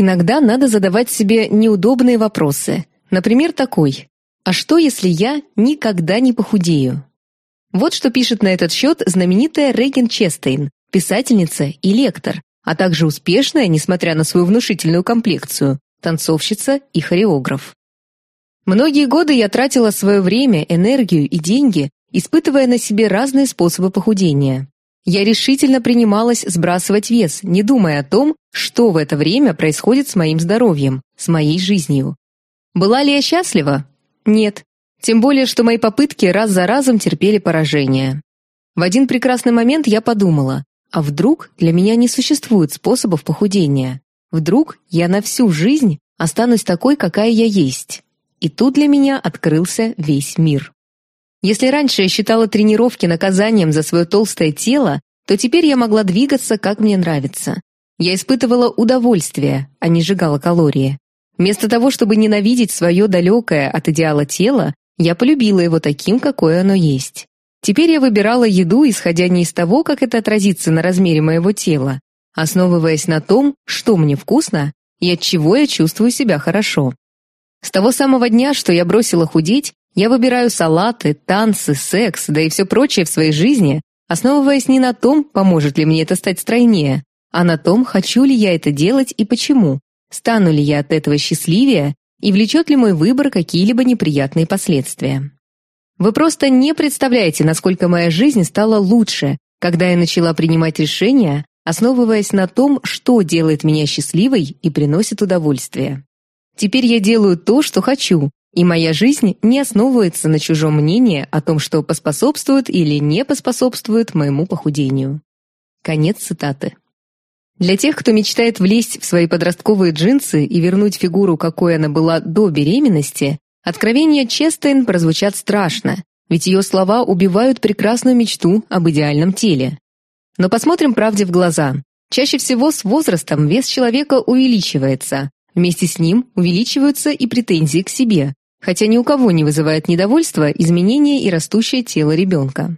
Иногда надо задавать себе неудобные вопросы. Например, такой. А что, если я никогда не похудею? Вот что пишет на этот счет знаменитая Рейген Честейн, писательница и лектор, а также успешная, несмотря на свою внушительную комплекцию, танцовщица и хореограф. Многие годы я тратила свое время, энергию и деньги, испытывая на себе разные способы похудения. Я решительно принималась сбрасывать вес, не думая о том, что в это время происходит с моим здоровьем, с моей жизнью. Была ли я счастлива? Нет. Тем более, что мои попытки раз за разом терпели поражение. В один прекрасный момент я подумала, а вдруг для меня не существует способов похудения? Вдруг я на всю жизнь останусь такой, какая я есть? И тут для меня открылся весь мир. Если раньше я считала тренировки наказанием за свое толстое тело, то теперь я могла двигаться, как мне нравится. Я испытывала удовольствие, а не сжигала калории. Вместо того, чтобы ненавидеть свое далекое от идеала тело, я полюбила его таким, какое оно есть. Теперь я выбирала еду, исходя не из того, как это отразится на размере моего тела, основываясь на том, что мне вкусно и от чего я чувствую себя хорошо. С того самого дня, что я бросила худеть, я выбираю салаты, танцы, секс, да и все прочее в своей жизни, основываясь не на том, поможет ли мне это стать стройнее, а на том, хочу ли я это делать и почему, стану ли я от этого счастливее и влечет ли мой выбор какие-либо неприятные последствия. Вы просто не представляете, насколько моя жизнь стала лучше, когда я начала принимать решения, основываясь на том, что делает меня счастливой и приносит удовольствие. Теперь я делаю то, что хочу, и моя жизнь не основывается на чужом мнении о том, что поспособствует или не поспособствует моему похудению. Конец цитаты. Для тех, кто мечтает влезть в свои подростковые джинсы и вернуть фигуру, какой она была до беременности, откровения Честейн прозвучат страшно, ведь ее слова убивают прекрасную мечту об идеальном теле. Но посмотрим правде в глаза. Чаще всего с возрастом вес человека увеличивается, вместе с ним увеличиваются и претензии к себе, хотя ни у кого не вызывает недовольства изменения и растущее тело ребенка.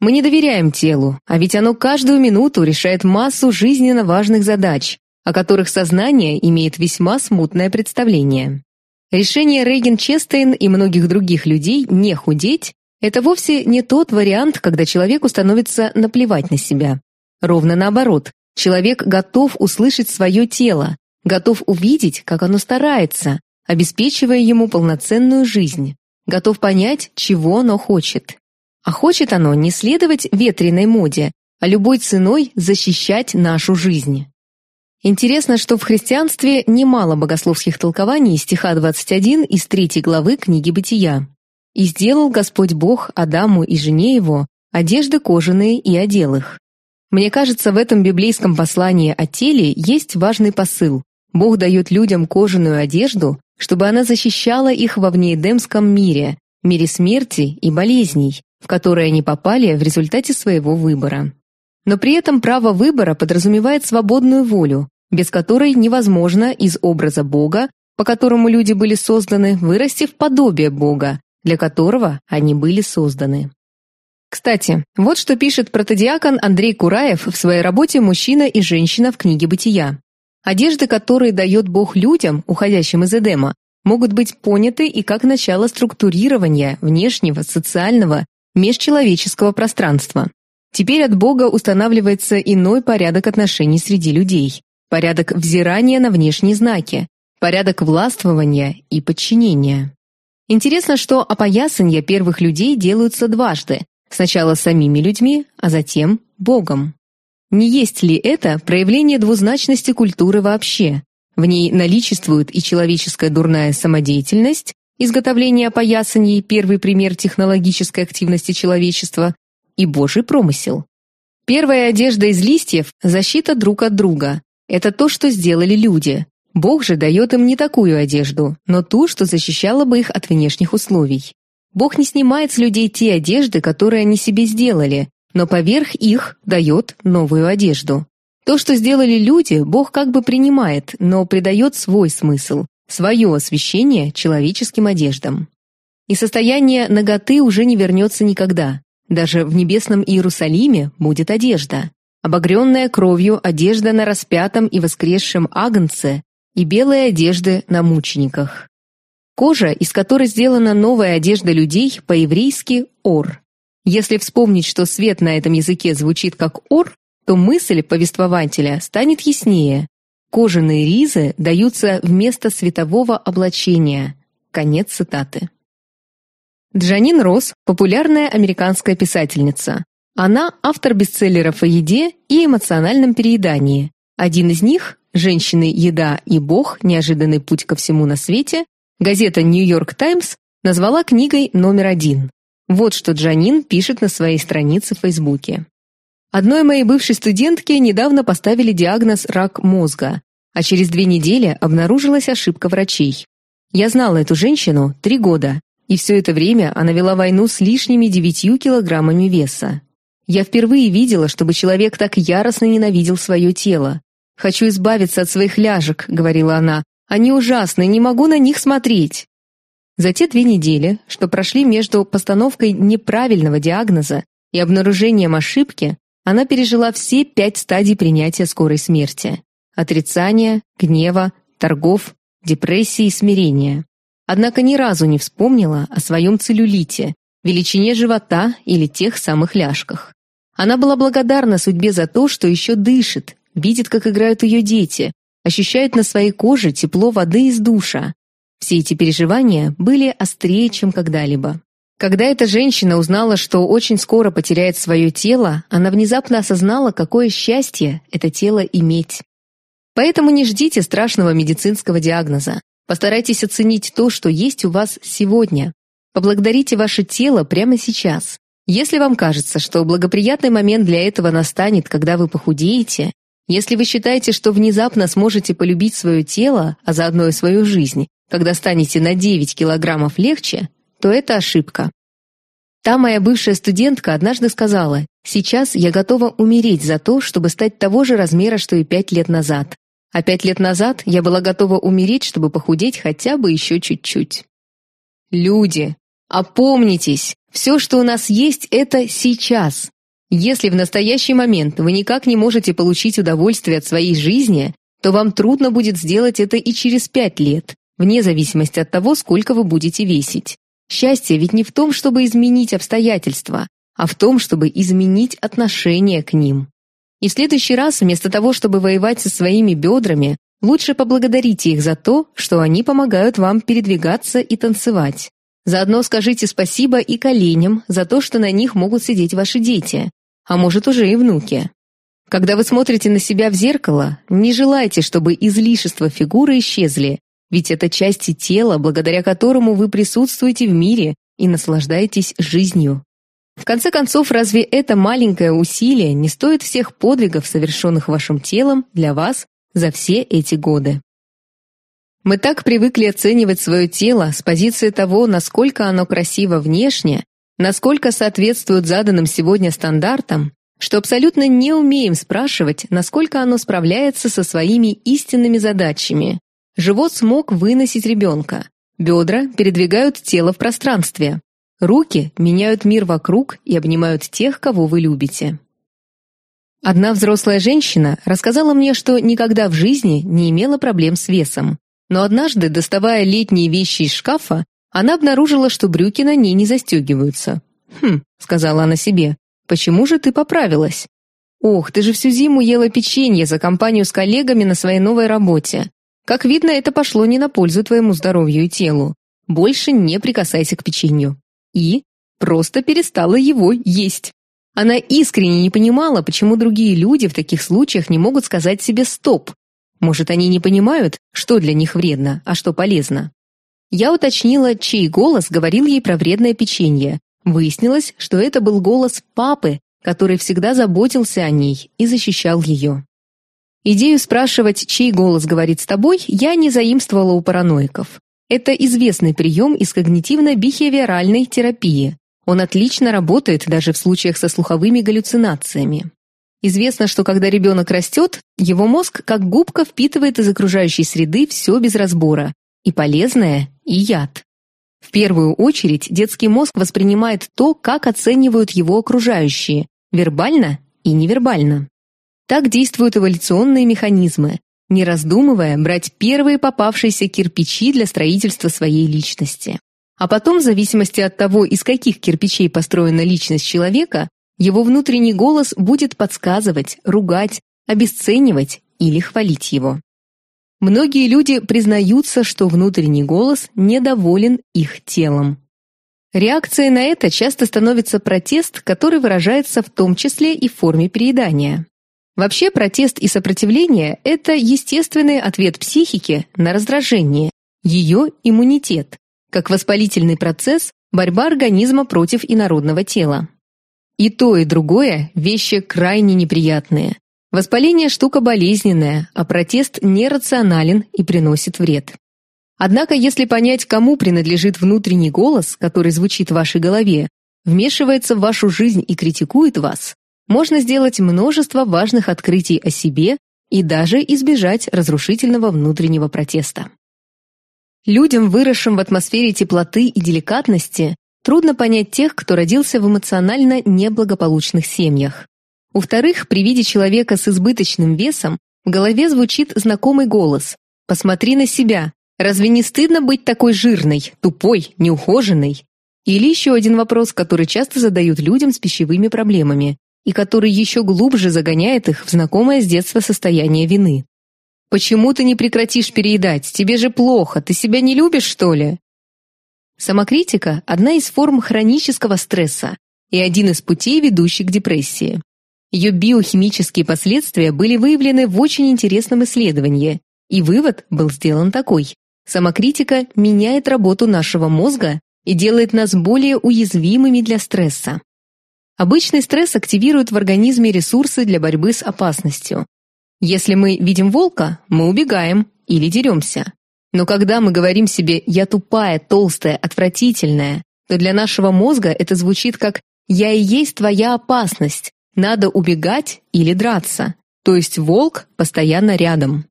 Мы не доверяем телу, а ведь оно каждую минуту решает массу жизненно важных задач, о которых сознание имеет весьма смутное представление. Решение Рейген Честейн и многих других людей не худеть – это вовсе не тот вариант, когда человеку становится наплевать на себя. Ровно наоборот, человек готов услышать свое тело, готов увидеть, как оно старается, обеспечивая ему полноценную жизнь, готов понять, чего оно хочет. А хочет оно не следовать ветреной моде, а любой ценой защищать нашу жизнь. Интересно, что в христианстве немало богословских толкований стиха 21 из 3 главы книги Бытия. «И сделал Господь Бог Адаму и жене его одежды кожаные и одел их». Мне кажется, в этом библейском послании о теле есть важный посыл. Бог дает людям кожаную одежду, чтобы она защищала их во внеэдемском мире, мире смерти и болезней, в которые они попали в результате своего выбора. Но при этом право выбора подразумевает свободную волю, без которой невозможно из образа Бога, по которому люди были созданы, вырасти в подобие Бога, для которого они были созданы. Кстати, вот что пишет протодиакон Андрей Кураев в своей работе «Мужчина и женщина» в книге «Бытия». Одежды, которые дает Бог людям, уходящим из Эдема, могут быть поняты и как начало структурирования внешнего, социального, межчеловеческого пространства. Теперь от Бога устанавливается иной порядок отношений среди людей, порядок взирания на внешние знаки, порядок властвования и подчинения. Интересно, что опоясанья первых людей делаются дважды, сначала самими людьми, а затем Богом. Не есть ли это проявление двузначности культуры вообще? В ней наличествует и человеческая дурная самодеятельность, изготовление опоясаний – первый пример технологической активности человечества, и Божий промысел. Первая одежда из листьев – защита друг от друга. Это то, что сделали люди. Бог же дает им не такую одежду, но ту, что защищала бы их от внешних условий. Бог не снимает с людей те одежды, которые они себе сделали, но поверх их дает новую одежду. То, что сделали люди, Бог как бы принимает, но придает свой смысл, свое освящение человеческим одеждам. И состояние наготы уже не вернется никогда. Даже в небесном Иерусалиме будет одежда. Обогренная кровью одежда на распятом и воскресшем Агнце и белые одежды на мучениках. Кожа, из которой сделана новая одежда людей, по-еврейски «ор». Если вспомнить, что свет на этом языке звучит как «ор», то мысль повествователя станет яснее. Кожаные ризы даются вместо светового облачения. Конец цитаты. Джанин Росс – популярная американская писательница. Она – автор бестселлеров о еде и эмоциональном переедании. Один из них – «Женщины, еда и Бог. Неожиданный путь ко всему на свете» газета «Нью-Йорк Таймс» назвала книгой номер один. Вот что Джанин пишет на своей странице в Фейсбуке. Одной моей бывшей студентке недавно поставили диагноз «рак мозга», а через две недели обнаружилась ошибка врачей. Я знала эту женщину три года и все это время она вела войну с лишними девятью килограммами веса. Я впервые видела, чтобы человек так яростно ненавидел свое тело. «Хочу избавиться от своих ляжек», — говорила она. «Они ужасны, не могу на них смотреть». За те две недели, что прошли между постановкой неправильного диагноза и обнаружением ошибки, она пережила все пять стадий принятия скорой смерти. Отрицания, гнева, торгов, депрессии и смирения однако ни разу не вспомнила о своем целлюлите, величине живота или тех самых ляжках. Она была благодарна судьбе за то, что еще дышит, видит, как играют ее дети, ощущает на своей коже тепло воды из душа. Все эти переживания были острее, чем когда-либо. Когда эта женщина узнала, что очень скоро потеряет свое тело, она внезапно осознала, какое счастье это тело иметь. Поэтому не ждите страшного медицинского диагноза. Постарайтесь оценить то, что есть у вас сегодня. Поблагодарите ваше тело прямо сейчас. Если вам кажется, что благоприятный момент для этого настанет, когда вы похудеете, если вы считаете, что внезапно сможете полюбить свое тело, а заодно и свою жизнь, когда станете на 9 килограммов легче, то это ошибка. Та моя бывшая студентка однажды сказала, «Сейчас я готова умереть за то, чтобы стать того же размера, что и пять лет назад. А пять лет назад я была готова умереть, чтобы похудеть хотя бы еще чуть-чуть. Люди, опомнитесь, все, что у нас есть, это сейчас. Если в настоящий момент вы никак не можете получить удовольствие от своей жизни, то вам трудно будет сделать это и через пять лет, вне зависимости от того, сколько вы будете весить. Счастье ведь не в том, чтобы изменить обстоятельства, а в том, чтобы изменить отношение к ним. И в следующий раз, вместо того, чтобы воевать со своими бедрами, лучше поблагодарите их за то, что они помогают вам передвигаться и танцевать. Заодно скажите спасибо и коленям за то, что на них могут сидеть ваши дети, а может уже и внуки. Когда вы смотрите на себя в зеркало, не желайте, чтобы излишества фигуры исчезли, ведь это части тела, благодаря которому вы присутствуете в мире и наслаждаетесь жизнью. В конце концов, разве это маленькое усилие не стоит всех подвигов, совершенных вашим телом для вас за все эти годы? Мы так привыкли оценивать свое тело с позиции того, насколько оно красиво внешне, насколько соответствует заданным сегодня стандартам, что абсолютно не умеем спрашивать, насколько оно справляется со своими истинными задачами. Живот смог выносить ребенка, бедра передвигают тело в пространстве, Руки меняют мир вокруг и обнимают тех, кого вы любите. Одна взрослая женщина рассказала мне, что никогда в жизни не имела проблем с весом. Но однажды, доставая летние вещи из шкафа, она обнаружила, что брюки на ней не застегиваются. «Хм», — сказала она себе, — «почему же ты поправилась?» «Ох, ты же всю зиму ела печенье за компанию с коллегами на своей новой работе. Как видно, это пошло не на пользу твоему здоровью и телу. Больше не прикасайся к печенью» и просто перестала его есть. Она искренне не понимала, почему другие люди в таких случаях не могут сказать себе «стоп». Может, они не понимают, что для них вредно, а что полезно. Я уточнила, чей голос говорил ей про вредное печенье. Выяснилось, что это был голос папы, который всегда заботился о ней и защищал ее. Идею спрашивать, чей голос говорит с тобой, я не заимствовала у параноиков. Это известный прием из когнитивно-бихевиоральной терапии. Он отлично работает даже в случаях со слуховыми галлюцинациями. Известно, что когда ребенок растет, его мозг как губка впитывает из окружающей среды все без разбора, и полезное, и яд. В первую очередь детский мозг воспринимает то, как оценивают его окружающие, вербально и невербально. Так действуют эволюционные механизмы. Не раздумывая, брать первые попавшиеся кирпичи для строительства своей личности. А потом, в зависимости от того, из каких кирпичей построена личность человека, его внутренний голос будет подсказывать, ругать, обесценивать или хвалить его. Многие люди признаются, что внутренний голос недоволен их телом. Реакцией на это часто становится протест, который выражается в том числе и в форме переедания. Вообще протест и сопротивление – это естественный ответ психики на раздражение, ее иммунитет, как воспалительный процесс, борьба организма против инородного тела. И то, и другое – вещи крайне неприятные. Воспаление – штука болезненная, а протест нерационален и приносит вред. Однако, если понять, кому принадлежит внутренний голос, который звучит в вашей голове, вмешивается в вашу жизнь и критикует вас, можно сделать множество важных открытий о себе и даже избежать разрушительного внутреннего протеста. Людям, выросшим в атмосфере теплоты и деликатности, трудно понять тех, кто родился в эмоционально неблагополучных семьях. У-вторых, при виде человека с избыточным весом в голове звучит знакомый голос «Посмотри на себя, Разве не стыдно быть такой жирной, тупой, неухоженной? Или еще один вопрос, который часто задают людям с пищевыми проблемами и который еще глубже загоняет их в знакомое с детства состояние вины. Почему ты не прекратишь переедать? Тебе же плохо, ты себя не любишь, что ли? Самокритика одна из форм хронического стресса и один из путей, ведущих к депрессии. Ее биохимические последствия были выявлены в очень интересном исследовании, и вывод был сделан такой: Самокритика меняет работу нашего мозга и делает нас более уязвимыми для стресса. Обычный стресс активирует в организме ресурсы для борьбы с опасностью. Если мы видим волка, мы убегаем или деремся. Но когда мы говорим себе «я тупая, толстая, отвратительная», то для нашего мозга это звучит как «я и есть твоя опасность, надо убегать или драться», то есть волк постоянно рядом.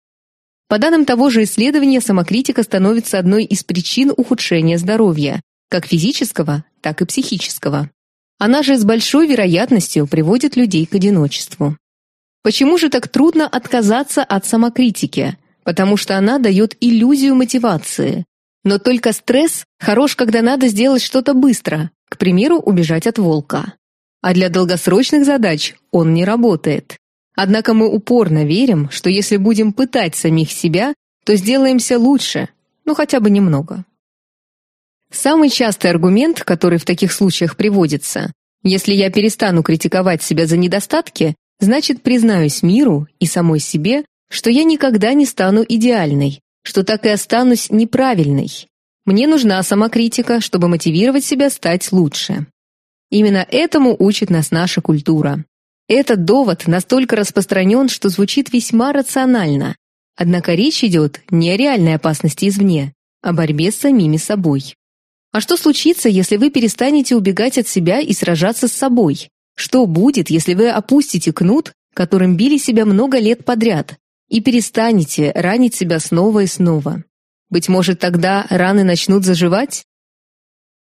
По данным того же исследования, самокритика становится одной из причин ухудшения здоровья, как физического, так и психического. Она же с большой вероятностью приводит людей к одиночеству. Почему же так трудно отказаться от самокритики? Потому что она дает иллюзию мотивации. Но только стресс хорош, когда надо сделать что-то быстро, к примеру, убежать от волка. А для долгосрочных задач он не работает. Однако мы упорно верим, что если будем пытать самих себя, то сделаемся лучше, ну хотя бы немного. Самый частый аргумент, который в таких случаях приводится, если я перестану критиковать себя за недостатки, значит признаюсь миру и самой себе, что я никогда не стану идеальной, что так и останусь неправильной. Мне нужна самокритика, чтобы мотивировать себя стать лучше. Именно этому учит нас наша культура. Этот довод настолько распространен, что звучит весьма рационально. Однако речь идет не о реальной опасности извне, а о борьбе с самими собой. А что случится, если вы перестанете убегать от себя и сражаться с собой? Что будет, если вы опустите кнут, которым били себя много лет подряд, и перестанете ранить себя снова и снова? Быть может, тогда раны начнут заживать?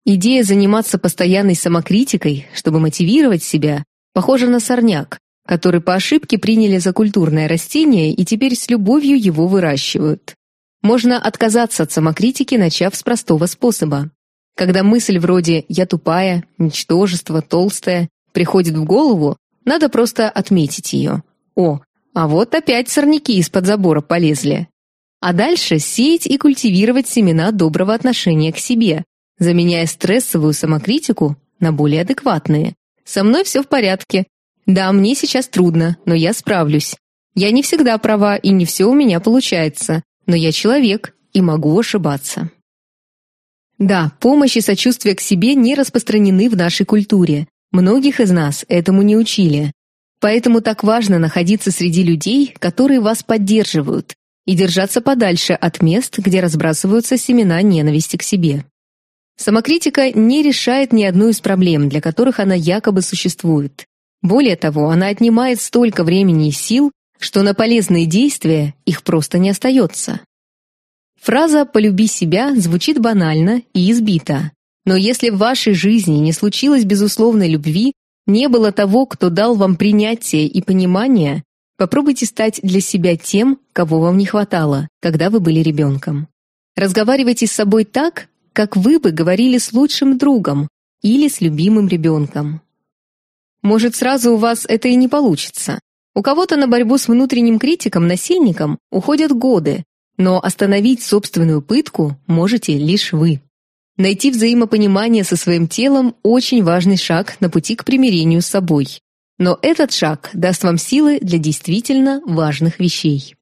Идея заниматься постоянной самокритикой, чтобы мотивировать себя, Похоже на сорняк, который по ошибке приняли за культурное растение и теперь с любовью его выращивают. Можно отказаться от самокритики, начав с простого способа. Когда мысль вроде «я тупая», «ничтожество», «толстая» приходит в голову, надо просто отметить ее. О, а вот опять сорняки из-под забора полезли. А дальше сеять и культивировать семена доброго отношения к себе, заменяя стрессовую самокритику на более адекватные, со мной все в порядке. Да, мне сейчас трудно, но я справлюсь. Я не всегда права, и не все у меня получается, но я человек и могу ошибаться. Да, помощь и сочувствие к себе не распространены в нашей культуре. Многих из нас этому не учили. Поэтому так важно находиться среди людей, которые вас поддерживают, и держаться подальше от мест, где разбрасываются семена ненависти к себе. Самокритика не решает ни одну из проблем, для которых она якобы существует. Более того, она отнимает столько времени и сил, что на полезные действия их просто не остается. Фраза «полюби себя» звучит банально и избито. Но если в вашей жизни не случилось безусловной любви, не было того, кто дал вам принятие и понимание, Попробуйте стать для себя тем, кого вам не хватало, когда вы были ребенком. Разговаривайте с собой так, как вы бы говорили с лучшим другом или с любимым ребенком. Может, сразу у вас это и не получится. У кого-то на борьбу с внутренним критиком-насильником уходят годы, но остановить собственную пытку можете лишь вы. Найти взаимопонимание со своим телом – очень важный шаг на пути к примирению с собой. Но этот шаг даст вам силы для действительно важных вещей.